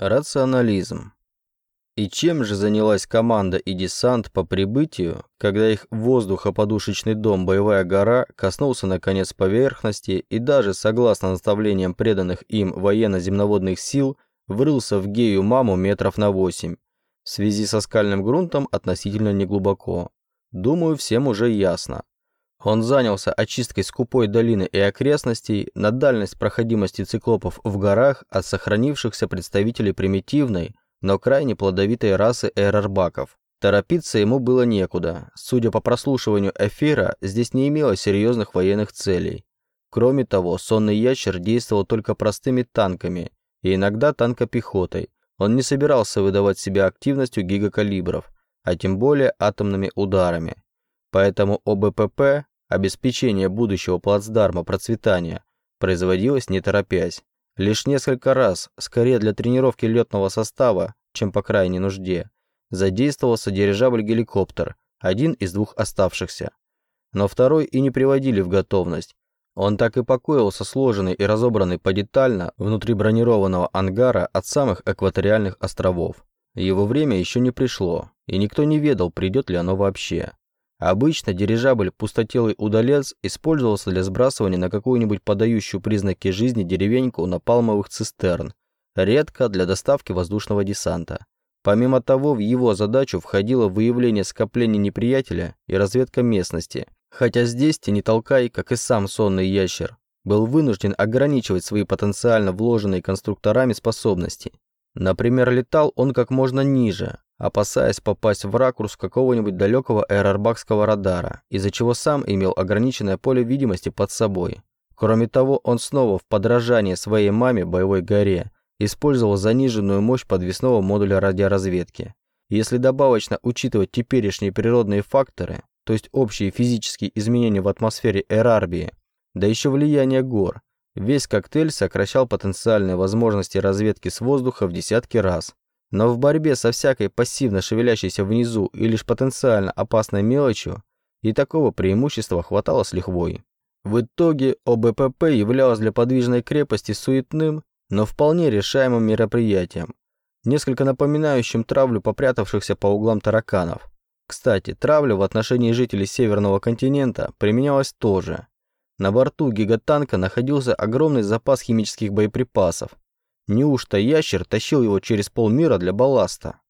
Рационализм. И чем же занялась команда и десант по прибытию, когда их воздухоподушечный дом «Боевая гора» коснулся наконец поверхности и даже, согласно наставлениям преданных им военно-земноводных сил, врылся в гею маму метров на восемь, в связи со скальным грунтом относительно неглубоко. Думаю, всем уже ясно. Он занялся очисткой скупой долины и окрестностей на дальность проходимости циклопов в горах от сохранившихся представителей примитивной, но крайне плодовитой расы эрарбаков. Торопиться ему было некуда. Судя по прослушиванию эфира, здесь не имелось серьезных военных целей. Кроме того, сонный ящер действовал только простыми танками и иногда танкопехотой. Он не собирался выдавать себя активностью гигакалибров, а тем более атомными ударами. Поэтому ОБПП Обеспечение будущего плацдарма процветания производилось не торопясь. Лишь несколько раз, скорее для тренировки летного состава, чем по крайней нужде, задействовался дирижабль-геликоптер, один из двух оставшихся. Но второй и не приводили в готовность. Он так и покоился сложенный и разобранный подетально внутри бронированного ангара от самых экваториальных островов. Его время еще не пришло, и никто не ведал, придет ли оно вообще. Обычно дирижабль «Пустотелый удалец» использовался для сбрасывания на какую-нибудь подающую признаки жизни деревеньку напалмовых цистерн, редко для доставки воздушного десанта. Помимо того, в его задачу входило выявление скоплений неприятеля и разведка местности, хотя здесь Тенитолкай, как и сам сонный ящер, был вынужден ограничивать свои потенциально вложенные конструкторами способности. Например, летал он как можно ниже, опасаясь попасть в ракурс какого-нибудь далекого аэробакского радара, из-за чего сам имел ограниченное поле видимости под собой. Кроме того, он снова в подражание своей маме боевой горе использовал заниженную мощь подвесного модуля радиоразведки. Если добавочно учитывать теперешние природные факторы, то есть общие физические изменения в атмосфере Эрарбии, да еще влияние гор, весь коктейль сокращал потенциальные возможности разведки с воздуха в десятки раз. Но в борьбе со всякой пассивно шевелящейся внизу и лишь потенциально опасной мелочью и такого преимущества хватало с лихвой. В итоге ОБПП являлось для подвижной крепости суетным, но вполне решаемым мероприятием, несколько напоминающим травлю попрятавшихся по углам тараканов. Кстати, травля в отношении жителей Северного континента применялась тоже. На борту гигатанка находился огромный запас химических боеприпасов, Неужто ящер тащил его через полмира для балласта?